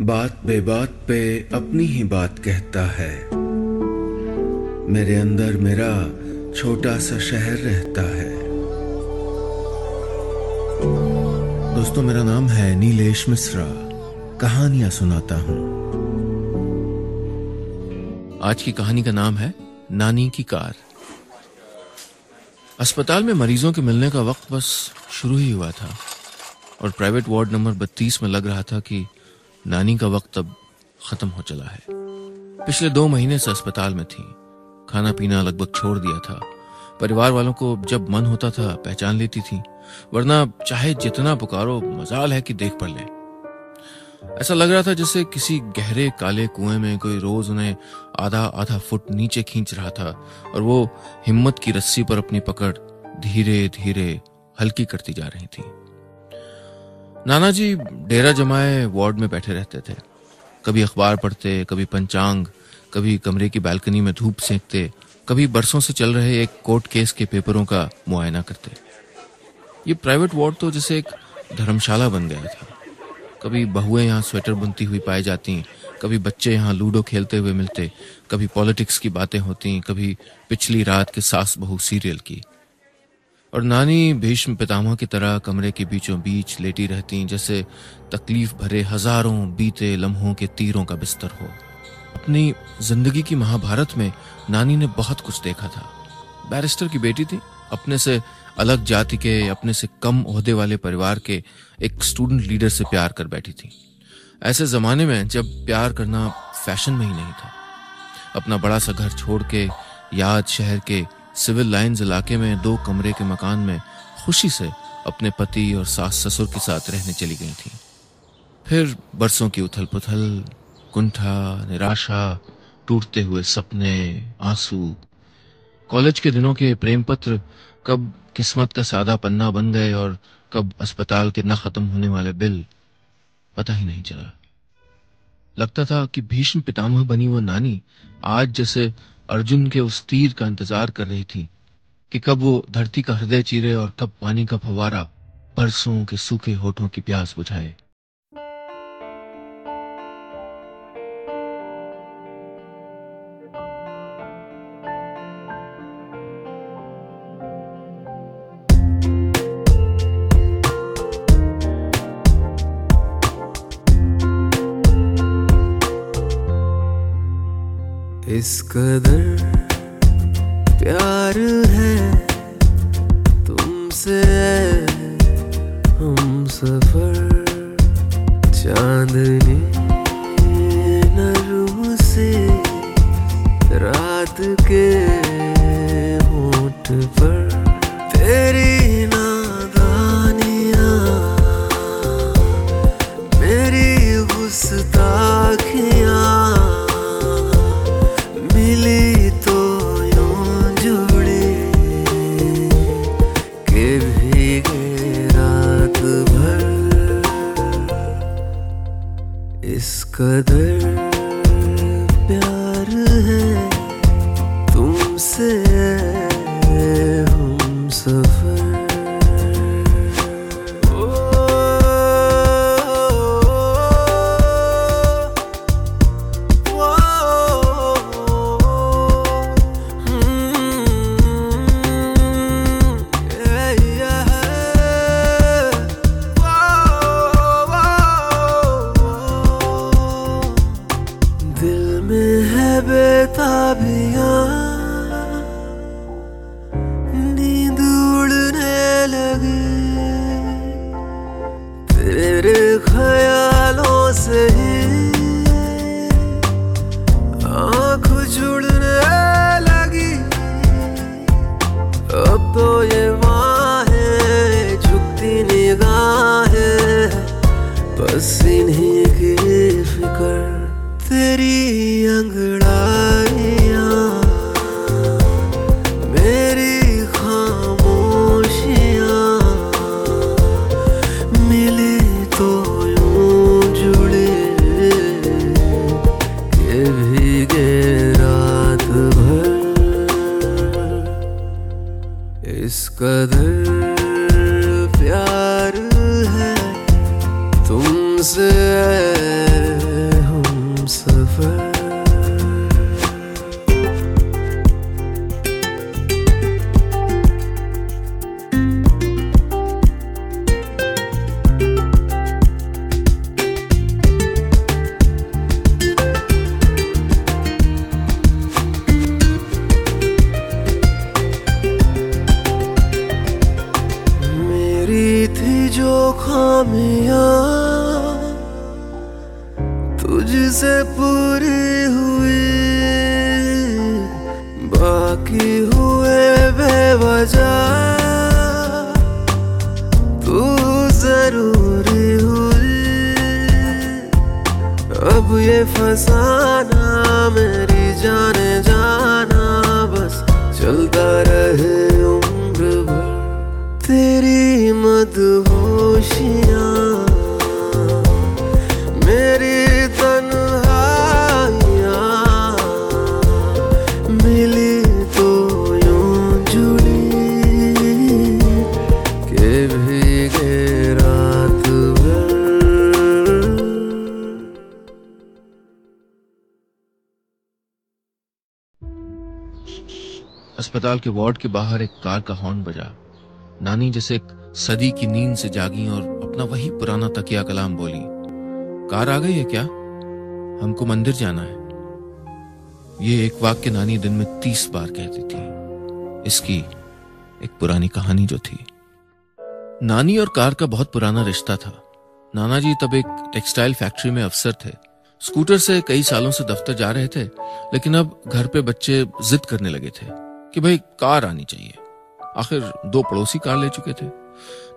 बात बेबात पे अपनी ही बात कहता है। मेरे अंदर मेरा छोटा सा शहर रहता है। दोस्तों, मेरा नाम है नीलेश मिश्रा। कहानियाँ सुनाता हूँ। आज की कहानी का नाम है नानी की कार। अस्पताल में मरीजों के मिलने का वक्त बस शुरू ही हुआ था और प्राइवेट वार्ड नंबर बत्तीस में लग रहा था कि नानी का वक्त अब खत्म हो चला है। पिछले दो महीने से अस्पताल में थी। खाना पीना लगभग छोड़ दिया था। परिवार वालों को जब मन होता था, पहचान लेती थी। वरना चाहे जितना पुकारो, मजाल है कि देख पड़ ले। ऐसा लग रहा था जैसे किसी गहरे काले कुएँ में कोई रोज उन्हें आधा आधा फुट नीचे खींच रहा था और वो हिम्मत की रस्सी पर अपनी पकड़ धीरे धीरे हल्की करती जा रही थी। नाना जी डेरा जमाए वार्ड में बैठे रहते थे। कभी अखबार पढ़ते, कभी पंचांग, कभी कमरे की बालकनी में धूप सेंकते, कभी बरसों से चल रहे एक कोर्ट केस के पेपरों का मुआयना करते। ये प्राइवेट वार्ड तो जैसे एक धर्मशाला बन गया था। कभी बहुएँ यहाँ स्वेटर बुनती हुई पाई जाती, कभी बच्चे यहाँ लूडो खेलते हुए मिलते, कभी पॉलिटिक्स की बातें होती, कभी पिछली रात के सास बहू सीरियल की। और नानी भीष्म पितामह की तरह कमरे के बीचों बीच लेटी रहती, जैसे तकलीफ़ भरे हज़ारों बीते लम्हों के तीरों का बिस्तर हो। अपनी ज़िंदगी की महाभारत में नानी ने बहुत कुछ देखा था। बैरिस्टर की बेटी थी, अपने से अलग जाति के, अपने से कम ओहदे वाले परिवार के एक स्टूडेंट लीडर से प्यार कर बैठी थी। ऐसे जमाने में जब प्यार करना फ़ैशन में ही नहीं था। अपना बड़ा सा घर छोड़ के, याद शहर के सिविल लाइंस इलाके में दो कमरे के मकान में खुशी से अपने पति और सास ससुर के साथ रहने चली गई थी। फिर बरसों की उथल पुथल कुंठा, निराशा, टूटते हुए सपने, आँसू, कॉलेज के दिनों के प्रेम पत्र कब किस्मत का सादा पन्ना बन गए और कब अस्पताल के न खत्म होने वाले बिल, पता ही नहीं चला। लगता था कि भीष्म पितामह बनी वो नानी आज जैसे अर्जुन के उस तीर का इंतज़ार कर रही थी कि कब वो धरती का हृदय चीरे और कब पानी का फवारा परसों के सूखे होठों की प्यास बुझाए। कदर प्यार है तुमसे हम सफ़र चांदनी इस जाने जाना बस चलता रहे उम्र भर। तेरी मदहोशियाँ अस्पताल के वार्ड के बाहर एक कार का हॉर्न बजा। नानी जैसे एक सदी की नींद से जागी और अपना वही पुराना तकिया कलाम बोली, कार आ गई है क्या? हमको मंदिर जाना है। ये एक वाक्य नानी दिन में तीस बार कहती थी। इसकी एक पुरानी कहानी जो थी। नानी और कार का बहुत पुराना रिश्ता था। नाना जी तब एक टेक्सटाइल फैक्ट्री में अफसर थे। स्कूटर से कई सालों से दफ्तर जा रहे थे, लेकिन अब घर पे बच्चे जिद करने लगे थे। कि भाई, कार आनी चाहिए। आखिर दो पड़ोसी कार ले चुके थे।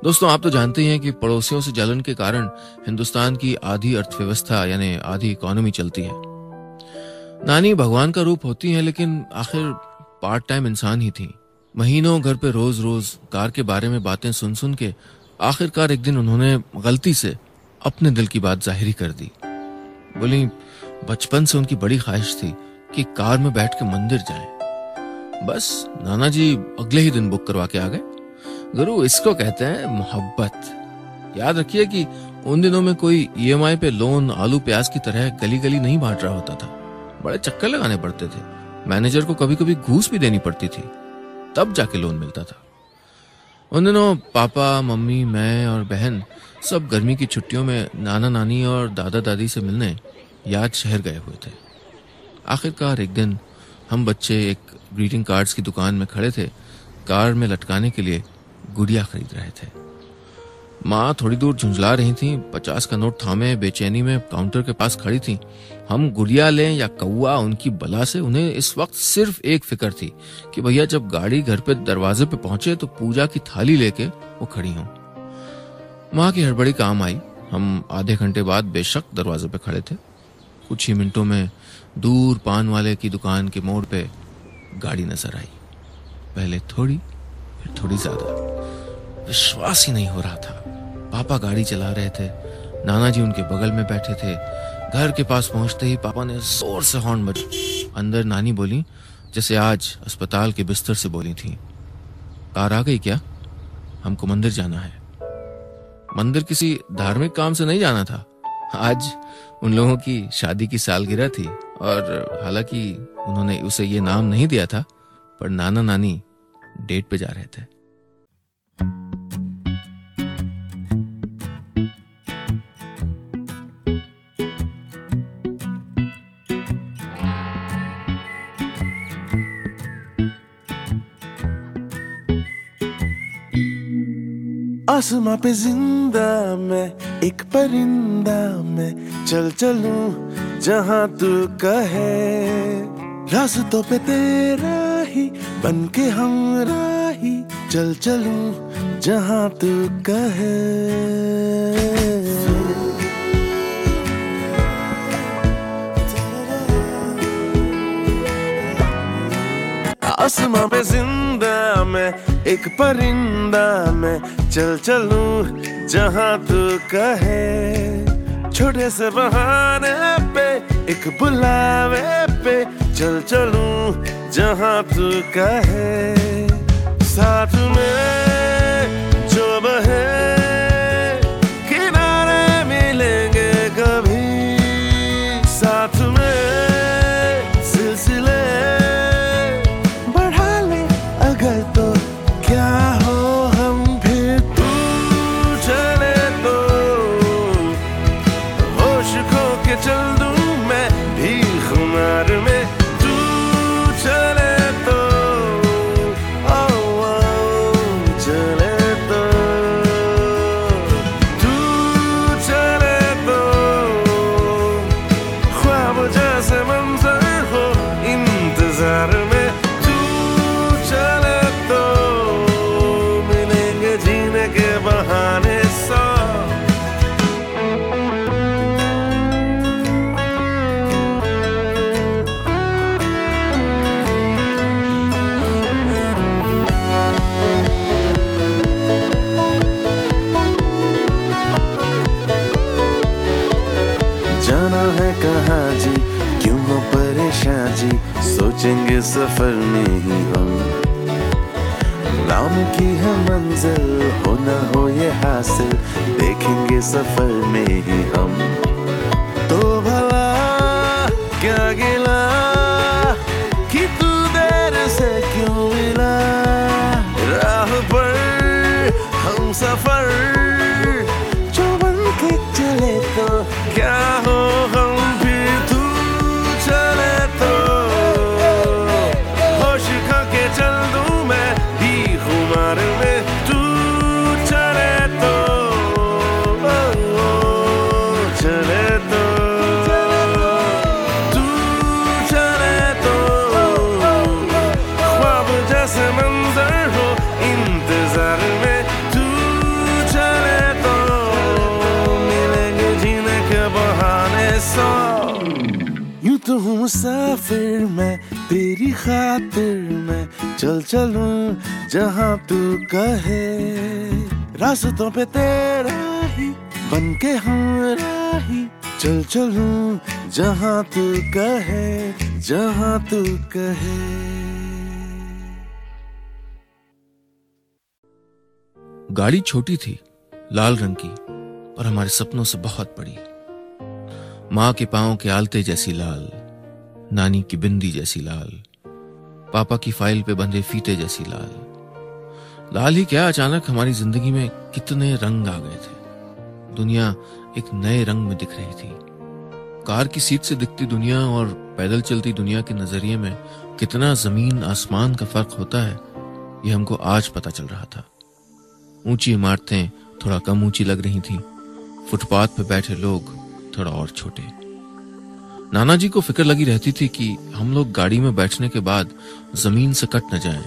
दोस्तों, आप तो जानते ही हैं कि पड़ोसियों से जलन के कारण हिंदुस्तान की आधी अर्थव्यवस्था, यानी आधी इकोनॉमी चलती है। नानी भगवान का रूप होती हैं, लेकिन आखिर पार्ट टाइम इंसान ही थी। महीनों घर पे रोज रोज कार के बारे में बातें सुन सुन के आखिरकार एक दिन उन्होंने गलती से अपने दिल की बात ज़ाहिर कर दी। बोली, बचपन से उनकी बड़ी ख्वाहिश थी कि कार में बैठ के मंदिर जाएँ। बस नाना जी अगले ही दिन बुक करवा के आ गए। गुरु, इसको कहते हैं मोहब्बत। याद रखिए कि उन दिनों में कोई ईएमआई पे लोन आलू, प्याज की तरह गली गली नहीं बांट रहा होता था। बड़े चक्कर लगाने पड़ते थे। मैनेजर को कभी कभी घूस भी देनी पड़ती थी। तब जाके लोन मिलता था। उन दिनों पापा, मम्मी, मैं और बहन सब गर्मी की छुट्टियों में नाना नानी और दादा दादी से मिलने याद शहर गए हुए थे। आखिरकार एक दिन हम बच्चे एक ग्रीटिंग कार्ड्स की दुकान में खड़े थे। कार में लटकाने के लिए गुड़िया खरीद रहे थे। माँ थोड़ी दूर झुंझला रही थी, पचास का नोट थामे, बेचैनी में काउंटर के पास खड़ी थी। हम गुड़िया लें या कौआ उनकी बला से उन्हें इस वक्त सिर्फ़ एक फ़िक्र थी कि भैया जब गाड़ी घर पे दरवाजे पे पहुँचे तो पूजा की थाली लेके वो खड़ी हों। माँ की हड़बड़ी काम आई। हम आधे घंटे बाद बेशक दरवाजे पे खड़े थे। कुछ ही मिनटों में दूर पान वाले की दुकान के मोड़ पे गाड़ी नज़र आई। पहले थोड़ी, फिर थोड़ी ज़्यादा। विश्वास ही नहीं हो रहा था। पापा गाड़ी चला रहे थे। नाना जी उनके बगल में बैठे थे। घर के पास पहुँचते ही पापा ने ज़ोर से हॉर्न बजा, अंदर नानी बोली, जैसे आज अस्पताल के बिस्तर से बोली थी। कार आ गई क्या? हमको मंदिर जाना है। मंदिर किसी धार्मिक काम से नहीं जाना था। आज उन लोगों की शादी की सालगिरह थी और हालाँकि उन्होंने उसे ये नाम नहीं दिया था, पर नाना नानी डेट पे जा रहे थे। आसमां पे ज़िंदा मैं, एक परिंदा मैं। चल चलूँ जहाँ तू कहे, रास्तों पे तेरा ही बन के हम राही। चल चलूँ जहाँ तू कहे। आसमां पे ज़िंदा मैं एक परिंदा मैं चल चलूँ जहाँ तू कहे। छोटे से बहाने पे, एक बुलावे पे चल चलूँ जहाँ तू कहे। साथ में जो बहे सफ़र में ही हम। नाम की है मंजिल हो न हो ये हासिल, देखेंगे सफ़र में ही हम। मुसाफिर मैं, तेरी खातिर मैं चल चलूँ जहाँ तू कहे। रास्तों पे तेरा ही बन के हूँ राही। चल चलूँ जहाँ तू कहे, जहाँ तू कहे। गाड़ी छोटी थी, लाल रंग की पर हमारे सपनों से बहुत बड़ी। माँ के पाँव के आलते जैसी लाल। नानी की बिंदी जैसी लाल, पापा की फ़ाइल पे बंधे फीते जैसी लाल। लाल ही क्या अचानक हमारी ज़िंदगी में कितने रंग आ गए थे। दुनिया एक नए रंग में दिख रही थी। कार की सीट से दिखती दुनिया और पैदल चलती दुनिया के नज़रिए में कितना ज़मीन आसमान का फ़र्क होता है यह हमको आज पता चल रहा था। ऊँची इमारतें थोड़ा कम ऊँची लग रही थी। फुटपाथ पर बैठे लोग थोड़ा और छोटे। नाना जी को फ़िक्र लगी रहती थी कि हम लोग गाड़ी में बैठने के बाद ज़मीन से कट न जाएँ,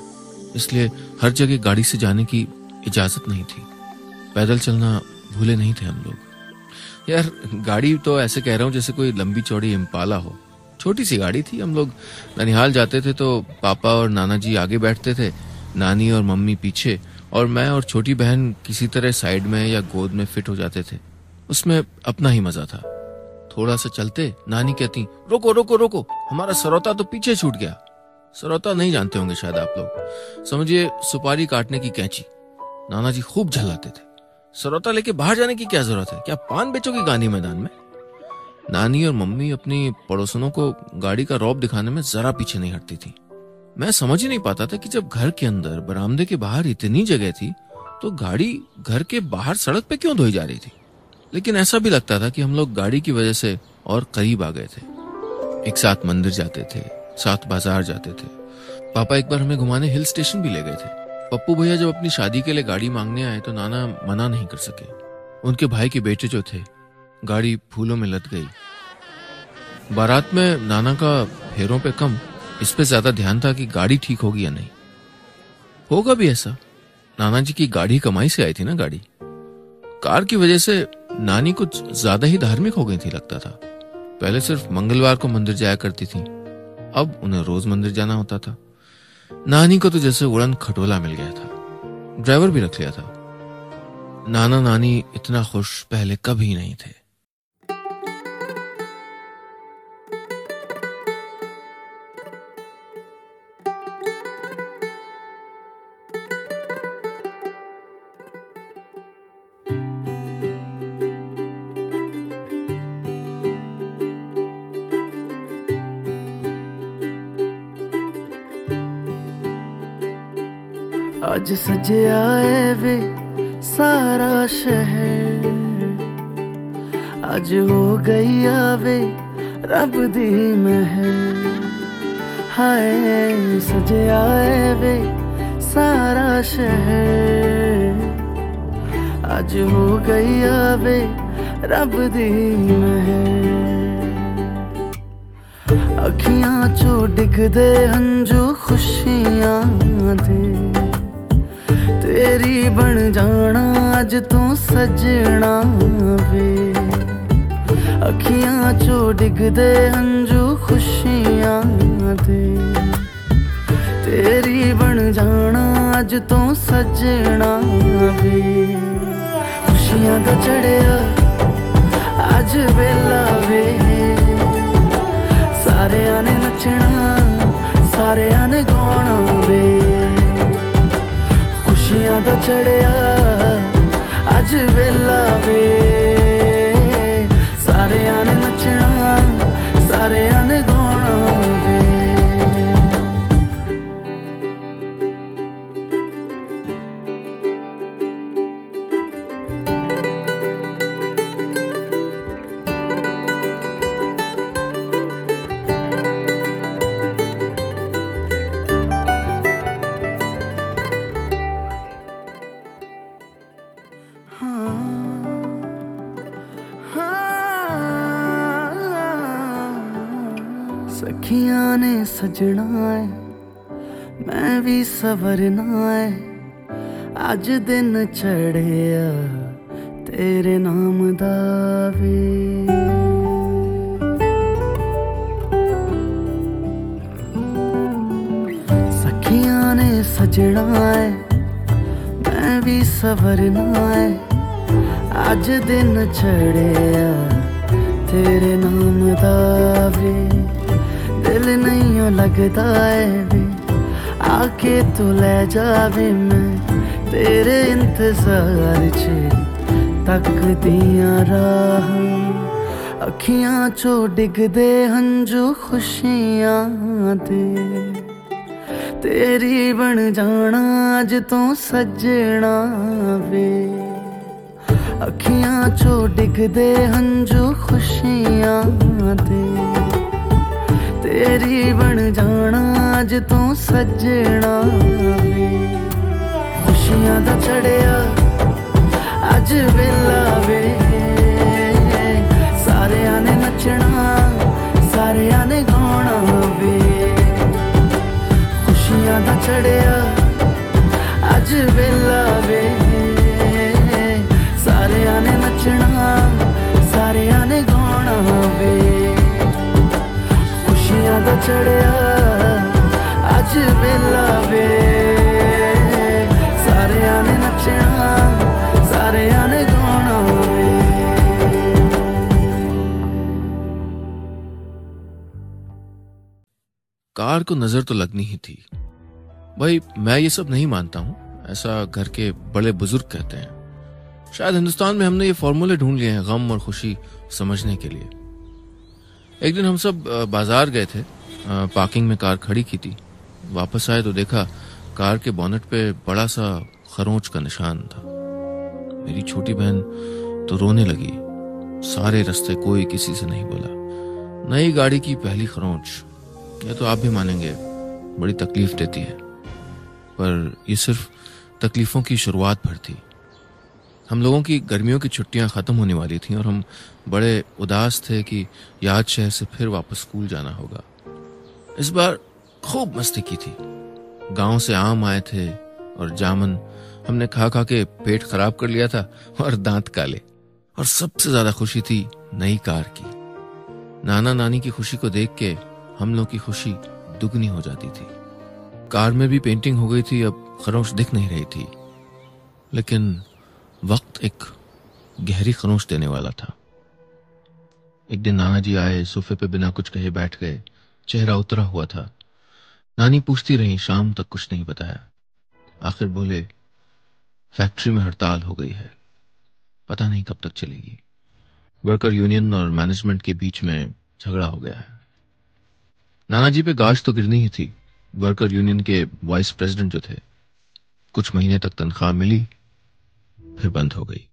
इसलिए हर जगह गाड़ी से जाने की इजाज़त नहीं थी। पैदल चलना भूले नहीं थे हम लोग। यार गाड़ी तो ऐसे कह रहा हूँ जैसे कोई लंबी चौड़ी इम्पाला हो। छोटी सी गाड़ी थी हम लोग ननिहाल जाते थे तो पापा और नाना जी आगे बैठते थे नानी और मम्मी पीछे और मैं और छोटी बहन किसी तरह साइड में या गोद में फिट हो जाते थे। उसमें अपना ही मज़ा था। थोड़ा सा चलते, नानी कहती, रोको रोको रोको, हमारा सरौता तो पीछे छूट गया। सरौता नहीं जानते होंगे शायद आप लोग। समझिए, सुपारी काटने की कैंची। नाना जी खूब झल्लाते थे। सरौता लेके बाहर जाने की क्या ज़रूरत है? क्या पान बेचोगी गांधी मैदान में? नानी और मम्मी अपनी पड़ोसनों को गाड़ी का रौब दिखाने में जरा पीछे नहीं हटती थी। मैं समझ ही नहीं पाता था कि जब घर के अंदर बरामदे के बाहर इतनी जगह थी तो गाड़ी घर के बाहर सड़क पे क्यों धोई जा रही थी? लेकिन ऐसा भी लगता था कि हम लोग गाड़ी की वजह से और करीब आ गए थे। एक साथ मंदिर जाते थे, साथ बाज़ार जाते थे। पापा एक बार हमें घुमाने हिल स्टेशन भी ले गए थे। पप्पू भैया जब अपनी शादी के लिए गाड़ी मांगने आए तो नाना मना नहीं कर सके। उनके भाई के बेटे जो थे, गाड़ी फूलों में लद गई। बारात में नाना का फेरों पे कम, इस पे ज़्यादा ध्यान था कि गाड़ी ठीक होगी या नहीं। होगा भी ऐसा। नाना जी की गाड़ी कमाई से आई थी ना गाड़ी। कार की वजह से नानी कुछ ज़्यादा ही धार्मिक हो गई थी, लगता था। पहले सिर्फ़ मंगलवार को मंदिर जाया करती थी। अब उन्हें रोज मंदिर जाना होता था। नानी को तो जैसे उड़न खटोला मिल गया था। ड्राइवर भी रख लिया था। नाना नानी इतना खुश पहले कभी नहीं थे। आज सज आए वे सारा शहर। आज हो गई आवे रब दी मह हाय सज आए वे सारा शहर। आज हो गई आवे रब दी मह अखियाँ चो डिगदे हंजू खुशियाँ दे। ਤੇਰੀ ਬਣ ਜਾਣਾ, ਅੱਜ ਤੂੰ ਸਜਣਾ ਵੇ। ਅੱਖੀਆਂ ਚੋਂ ਡਿੱਗਦੇ ਹੰਝੂ ਖੁਸ਼ੀਆਂ ਦੇ। ਤੇਰੀ ਬਣ ਜਾਣਾ, ਅੱਜ ਤੂੰ ਸਜਣਾ ਵੇ। ਖੁਸ਼ੀਆਂ ਦਾ ਚੜਿਆ ਅੱਜ ਵੇਲਾ ਵੇ। ਸਾਰਿਆਂ ਨੇ ਨੱਚਣਾ, ਸਾਰਿਆਂ ਨੇ ਗਾਉਣਾ ਵੇ। ਖੁਸ਼ੀਆਂ ਦਾ ਚੜਿਆ। ਅੱਜ ਵੇਲਾ ਵੇ। ਸਾਰਿਆਂ ਨੇ ਨੱਚਣਾ ਸਾਰਿਆਂ ਨੇ ਸਜਣਾ ਹੈ ਮੈਂ ਵੀ ਸਵਰਨਾ ਹੈ ਅੱਜ ਦਿਨ ਚੜਿਆ ਤੇਰੇ ਨਾਮ ਦਾ ਵੇ। ਸਖੀਆਂ ਨੇ ਸਜਣਾ ਹੈ ਮੈਂ ਵੀ ਸਵਰਨਾ ਹੈ ਅੱਜ ਦਿਨ ਚੜਿਆ ਤੇਰੇ ਨਾਮ ਦਾ ਵੇ। ਦਿਲ ਨਹੀਂ ਓ ਲੱਗਦਾ ਏ ਵੇ ਆ ਕੇ ਤੂੰ ਲੈ ਜਾਵੇ ਮੈਂ ਤੇਰੇ ਇੰਤਜ਼ਾਰ 'ਚ ਤੱਕਦੀਆਂ ਰਾਹਾਂ ਅੱਖੀਆਂ 'ਚੋਂ ਡਿੱਗਦੇ ਹੰਝੂ ਖੁਸ਼ੀਆਂ ਦੇ ਤੇਰੀ ਬਣ ਜਾਣਾ ਅੱਜ ਤੋਂ ਸੱਜਣਾ ਵੇ ਅੱਖੀਆਂ ਚੋਂ ਡਿੱਗਦੇ ਹੰਝੂ ਖੁਸ਼ੀਆਂ ਦੇ ਤੇਰੀ ਬਣ ਜਾਣਾ, ਅੱਜ ਤੂੰ ਸੱਜਣਾ ਖੁਸ਼ੀਆਂ ਦਾ ਚੜਿਆ, ਅੱਜ ਵੇਲਾ ਵੇ। ਸਾਰਿਆਂ ਨੇ ਨੱਚਣਾ, ਸਾਰਿਆਂ ਨੇ ਗਾਉਣਾ ਵੇ। ਖੁਸ਼ੀਆਂ ਦਾ ਚੜਿਆ, ਅੱਜ ਵੇਲਾ ਵੇ। ਸਾਰਿਆਂ ਨੇ ਨੱਚਣਾ, ਸਾਰਿਆਂ ਨੇ ਗਾਉਣਾ ਵੇ। ਚੜਿਆ ਅੱਜ ਵੇਲਾ ਵੇ ਸਾਰਿਆਂ ਨੇ ਨੱਚਣਾ ਸਾਰਿਆਂ ਨੇ ਗਾਉਣਾ ਵੇ कार को नजर तो लगनी ही थी भाई मैं ये सब नहीं मानता हूं ऐसा घर के बड़े बुजुर्ग कहते हैं शायद हिंदुस्तान में हमने ये फॉर्मूले ढूंढ लिए हैं गम और खुशी समझने के लिए एक दिन हम सब अ, बाजार गए थे अ, पार्किंग में कार खड़ी की थी। वापस आए तो देखा कार के बोनेट पे बड़ा सा खरोंच का निशान था। मेरी छोटी बहन तो रोने लगी। सारे रास्ते कोई किसी से नहीं बोला। नई गाड़ी की पहली खरोंच यह तो आप भी मानेंगे, बड़ी तकलीफ़ देती है। पर यह सिर्फ़ तकलीफों की शुरुआत भर थी। हम लोगों की गर्मियों की छुट्टियाँ खत्म होने वाली थीं और हम बड़े उदास थे कि याद शहर से फिर वापस स्कूल जाना होगा। इस बार खूब मस्ती की थी। गाँव से आम आए थे और जामन हमने खा खा के पेट खराब कर लिया था और दांत काले। और सबसे ज़्यादा खुशी थी नई कार की। नाना नानी की खुशी को देख के हम लोग की खुशी दुगनी हो जाती थी। कार में भी पेंटिंग हो गई थी, अब खरोश दिख नहीं रही थी। लेकिन वक्त एक गहरी खरोश देने वाला था। एक दिन नाना जी आए, सोफे पे बिना कुछ कहे बैठ गए। चेहरा उतरा हुआ था। नानी पूछती रही, शाम तक कुछ नहीं बताया? आखिर बोले, फैक्ट्री में हड़ताल हो गई है। पता नहीं कब तक चलेगी। वर्कर यूनियन और मैनेजमेंट के बीच में झगड़ा हो गया है। नाना जी पे गाज तो गिरनी ही थी। वर्कर यूनियन के वाइस प्रेसिडेंट जो थे, कुछ महीने तक तनख्वाह मिली, फिर बंद हो गई।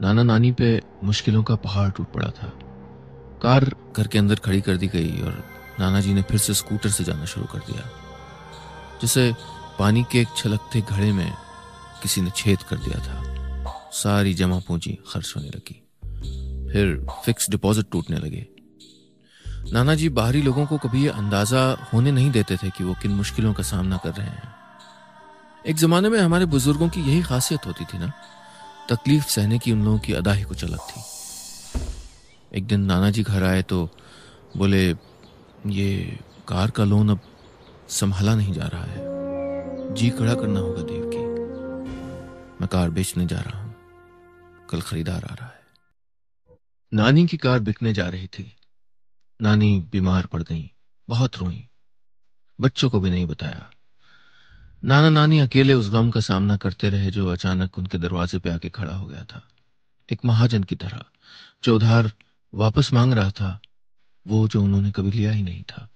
नाना नानी पे मुश्किलों का पहाड़ टूट पड़ा था। कार घर के अंदर खड़ी कर दी गई और नाना जी ने फिर से स्कूटर से जाना शुरू कर दिया, जिसे पानी के एक छलकते घड़े में किसी ने छेद कर दिया था। सारी जमा पूंजी खर्च होने लगी। फिर फिक्स डिपॉजिट टूटने लगे। नाना जी बाहरी लोगों को कभी ये अंदाज़ा होने नहीं देते थे कि वो किन मुश्किलों का सामना कर रहे हैं। एक जमाने में हमारे बुज़ुर्गों की यही खासियत होती थी ना? तकलीफ़ सहने की उन लोगों की अदा ही कुछ अलग थी। एक दिन नाना जी घर आए तो बोले ये कार का लोन अब संभाला नहीं जा रहा है। जी खड़ा करना होगा देव की। मैं कार बेचने जा रहा हूँ। कल खरीदार आ रहा है। नानी की कार बिकने जा रही थी। नानी बीमार पड़ गई, बहुत रोई। बच्चों को भी नहीं बताया। नाना नानी अकेले उस गम का सामना करते रहे जो अचानक उनके दरवाजे पे आके खड़ा हो गया था। एक महाजन की तरह, जो उधार वापस मांग रहा था वो जो उन्होंने कभी लिया ही नहीं था।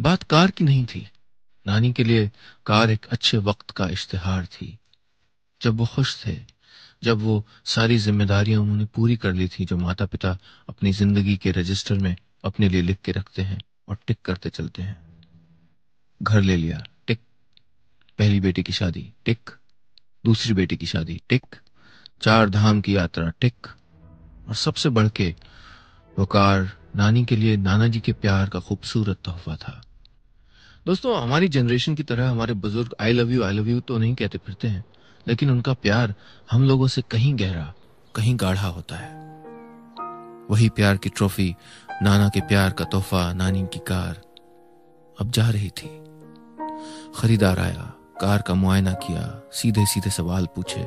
बात कार की नहीं थी। नानी के लिए कार एक अच्छे वक्त का इश्तेहार थी। जब वो खुश थे, जब वो सारी जिम्मेदारियाँ उन्होंने पूरी कर ली थी जो माता पिता अपनी ज़िंदगी के रजिस्टर में अपने लिए लिख के रखते हैं और टिक करते चलते हैं। घर ले लिया, टिक। पहली बेटी की शादी, टिक। दूसरी बेटी की शादी, टिक। चार धाम की यात्रा, टिक। और सबसे बढ़ के वो कार नानी के लिए नाना जी के प्यार का खूबसूरत तोहफा था। दोस्तों, हमारी जनरेशन की तरह हमारे बुज़ुर्ग I love you I love you तो नहीं कहते फिरते हैं, लेकिन उनका प्यार हम लोगों से कहीं गहरा, कहीं गाढ़ा होता है। वही प्यार की ट्रॉफी नाना के प्यार का तोहफा, नानी की कार, अब जा रही थी। खरीदार आया, कार का मुआयना किया सीधे सीधे सवाल पूछे।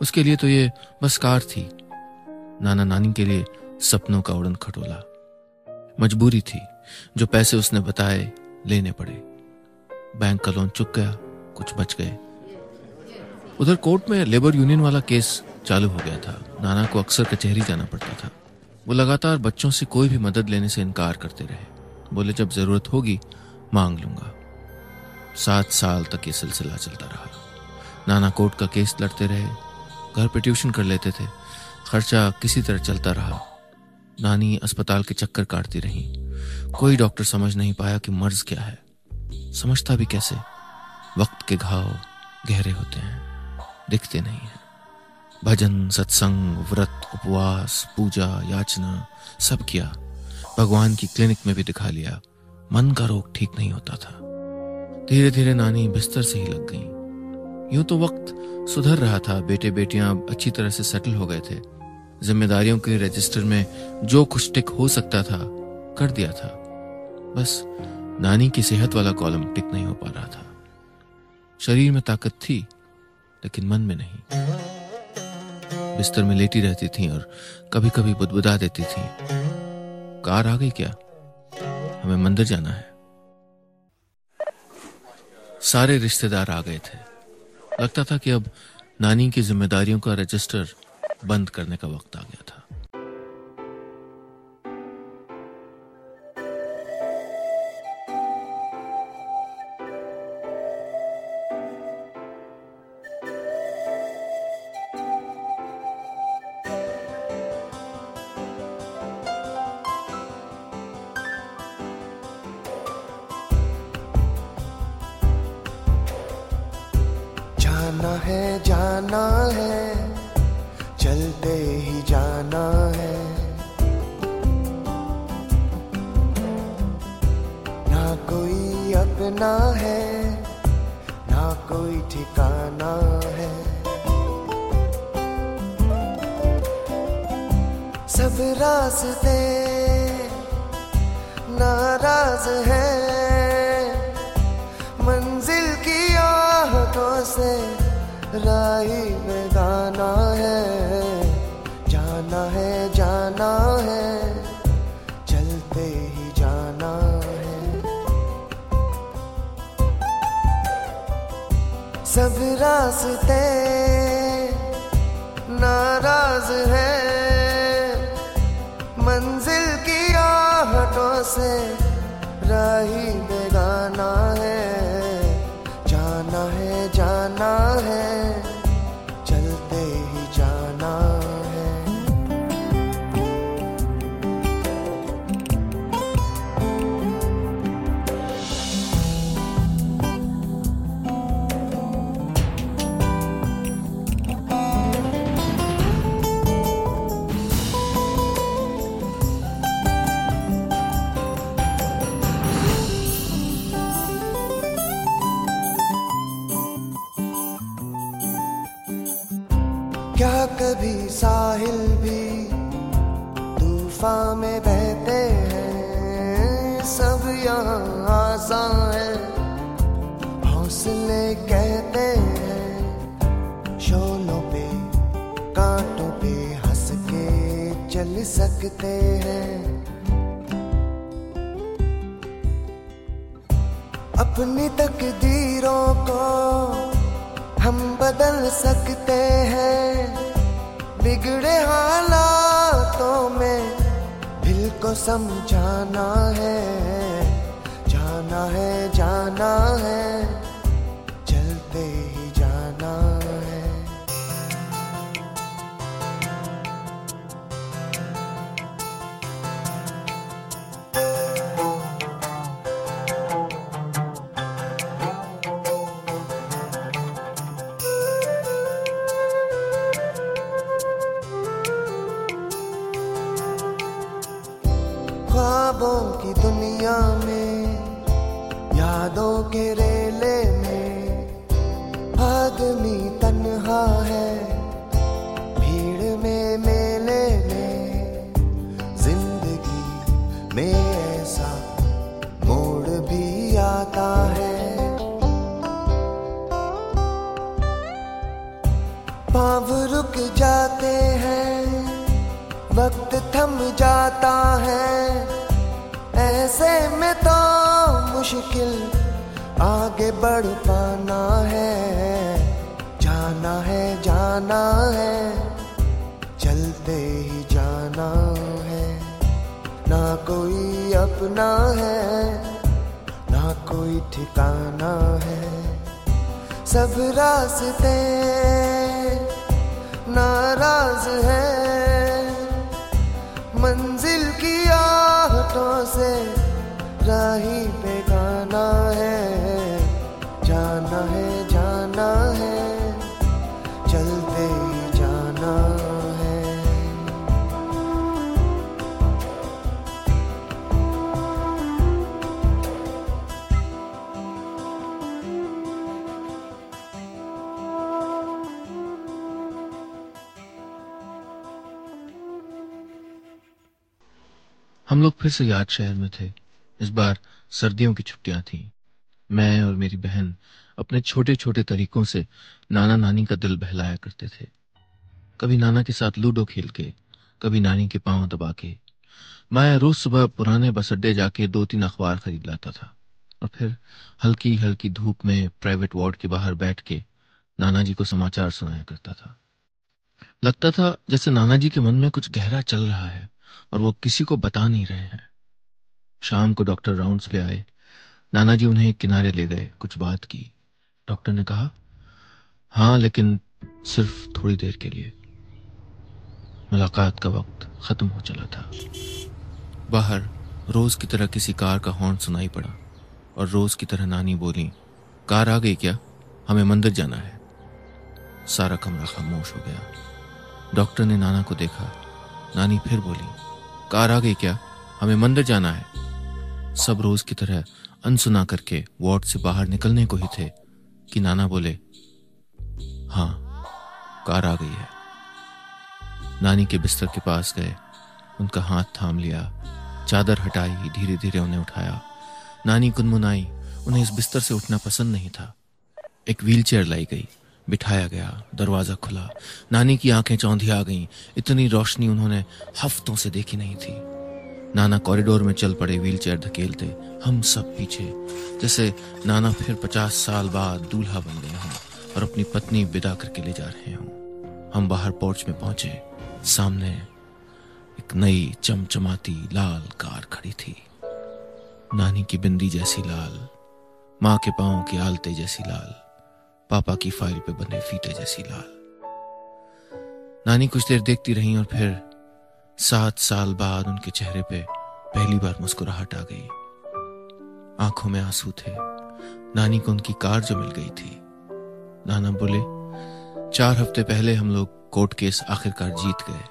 उसके लिए तो ये बस कार थी। नाना नानी के लिए सपनों का उड़न खटोला। मजबूरी थी, जो पैसे उसने बताए लेने पड़े। बैंक का लोन चुक गया, कुछ बच गए। उधर कोर्ट में लेबर यूनियन वाला केस चालू हो गया था। नाना को अक्सर कचहरी जाना पड़ता था। वो लगातार बच्चों से कोई भी मदद लेने से इनकार करते रहे। बोले, जब ज़रूरत होगी, मांग लूँगा। सात साल तक ये सिलसिला चलता रहा। नाना कोर्ट का केस लड़ते रहे, घर पे ट्यूशन कर लेते थे। खर्चा किसी तरह चलता रहा। नानी अस्पताल के चक्कर काटती रही। कोई डॉक्टर समझ नहीं पाया कि मर्ज क्या है। समझता भी कैसे? वक्त के घाव गहरे होते हैं, दिखते नहीं है। भजन, सत्संग, व्रत, उपवास, पूजा, याचना, सब किया। भगवान की क्लिनिक में भी दिखा लिया। मन का रोग ठीक नहीं होता था। धीरे धीरे नानी बिस्तर से ही लग गई। यूँ तो वक्त सुधर रहा था। बेटे बेटियाँ अच्छी तरह से सेटल हो गए थे। जिम्मेदारियों के रजिस्टर में जो कुछ टिक हो सकता था, कर दिया था। बस, नानी की सेहत वाला कॉलम टिक नहीं हो पा रहा था। शरीर में ताकत थी, लेकिन मन में नहीं। बिस्तर में लेटी रहती थी और कभी कभी बुदबुदा देती थी। कार आ गई क्या? हमें मंदिर जाना है। सारे रिश्तेदार आ गए थे। लगता था कि अब नानी की जिम्मेदारियों का रजिस्टर बंद करने का वक्त आ गया था। रास्ते नाराज़ है। मंजिल की आहटों से राही में गाना है। जाना है जाना है। चलते ही जाना है। सब रास्ते नाराज़ है। सकते हैं। बिगड़े हालातों में दिल को समझाना है। जाना है जाना है। दुनिया में, यादों के रेले में, आदमी तन्हा है, भीड़ में, मेले में, ज़िंदगी में ऐसा मोड़ भी आता है। पाँव रुक जाते हैं, वक्त थम जाता है ऐसे में तो मुश्किल आगे बढ़ पाना है। जाना है जाना है, चलते ही जाना है। ना कोई अपना है, ना कोई ठिकाना है। सब रास्ते नाराज़ है मंजिल की आहटों से राही बेगाना है। हम लोग फिर से याद शहर में थे। इस बार सर्दियों की छुट्टियाँ थीं। मैं और मेरी बहन अपने छोटे छोटे तरीकों से नाना नानी का दिल बहलाया करते थे। कभी नाना के साथ लूडो खेल के, कभी नानी के पाँव दबा के। मैं रोज सुबह पुराने बस अड्डे जाके दो तीन अखबार खरीद लाता था। और फिर हल्की हल्की धूप में प्राइवेट वार्ड के बाहर बैठ के नाना जी को समाचार सुनाया करता था। लगता था जैसे नाना जी के मन में कुछ गहरा चल रहा है। और वो किसी को बता नहीं रहे हैं। शाम को डॉक्टर राउंड्स ले आए। नाना जी उन्हें एक किनारे ले गए, कुछ बात की। डॉक्टर ने कहा हाँ लेकिन सिर्फ़ थोड़ी देर के लिए। मुलाकात का वक्त खत्म हो चला था। बाहर रोज की तरह किसी कार का हॉर्न सुनाई पड़ा और रोज की तरह नानी बोली, कार आ गई क्या? हमें मंदिर जाना है। सारा कमरा खामोश हो गया। डॉक्टर ने नाना को देखा। नानी फिर बोली, कार आ गई क्या? हमें मंदिर जाना है। सब रोज की तरह अनसुना करके वार्ड से बाहर निकलने को ही थे कि नाना बोले हाँ कार आ गई है। नानी के बिस्तर के पास गए, उनका हाथ थाम लिया, चादर हटाई धीरे धीरे उन्हें उठाया। नानी कुनमुनाई उन्हें इस बिस्तर से उठना पसंद नहीं था। एक व्हीलचेयर लाई गई। बिठाया गया, दरवाज़ा खुला। नानी की आँखें चौंधी आ गईं। इतनी रोशनी उन्होंने हफ्तों से देखी नहीं थी। नाना कॉरिडोर में चल पड़े व्हीलचेयर धकेलते, हम सब पीछे। जैसे नाना फिर पचास साल बाद दूल्हा बन गए हों और अपनी पत्नी विदा करके ले जा रहे हों। हम बाहर पोर्च में पहुँचे। सामने एक नई चमचमाती लाल कार खड़ी थी। नानी की बिंदी जैसी लाल, माँ के पाँव की आलते जैसी लाल। पापा की फ़ाइल पे बने फीते जैसी लाल। नानी कुछ देर देखती रही और फिर सात साल बाद उनके चेहरे पे पहली बार मुस्कुराहट आ गई। आँखों में आँसू थे। नानी को उनकी कार जो मिल गई थी। नाना बोले, चार हफ़्ते पहले हम लोग कोर्ट केस आखिरकार जीत गए।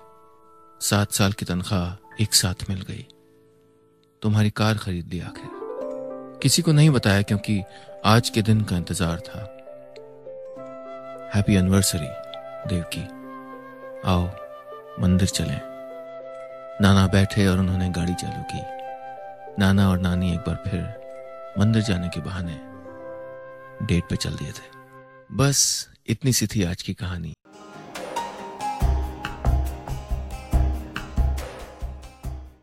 सात साल की तनख्वाह एक साथ मिल गई। तुम्हारी कार खरीद ली आखिर। किसी को नहीं बताया क्योंकि आज के दिन का इंतज़ार था। Happy anniversary Devaki. आओ, मंदिर चलें। नाना बैठे और उन्होंने गाड़ी चालू की। नाना और नानी एक बार फिर मंदिर जाने के बहाने डेट पे चल दिए थे। बस, इतनी सी थी आज की कहानी।